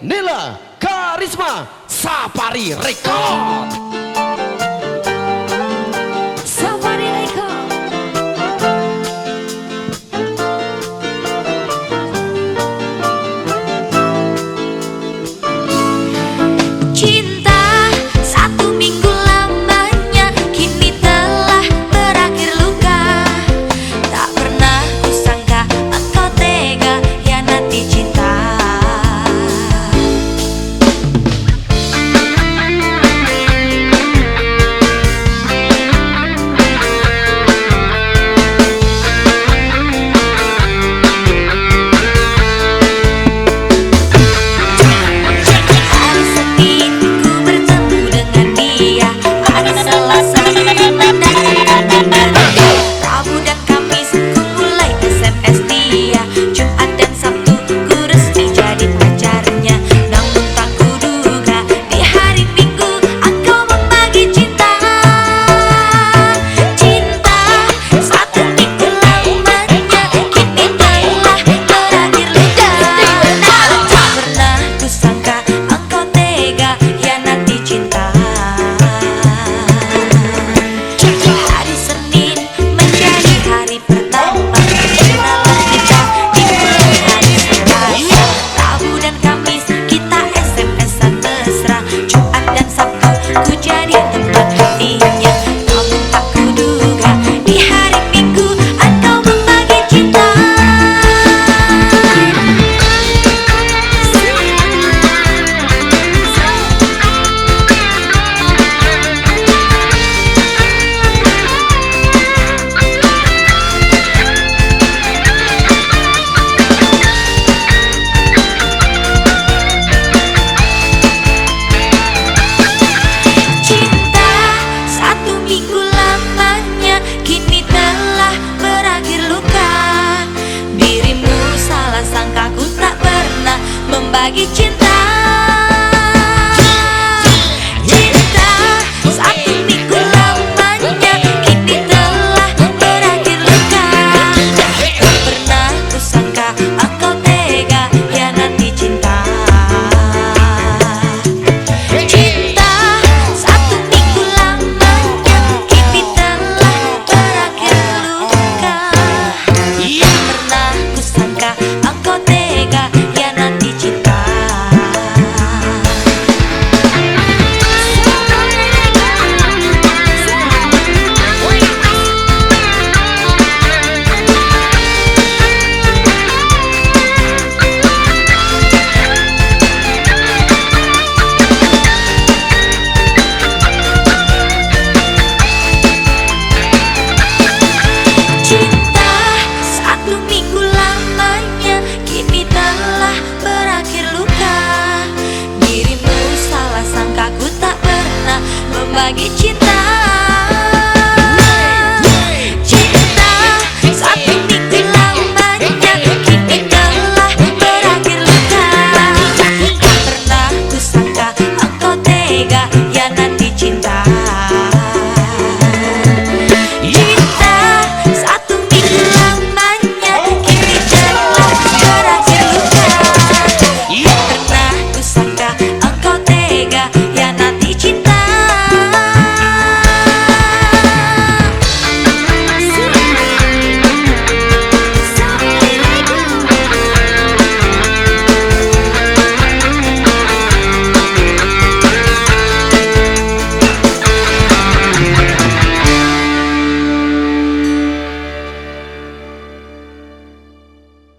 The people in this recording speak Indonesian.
Nila Karisma Sapari Record me. Bagi cinta get you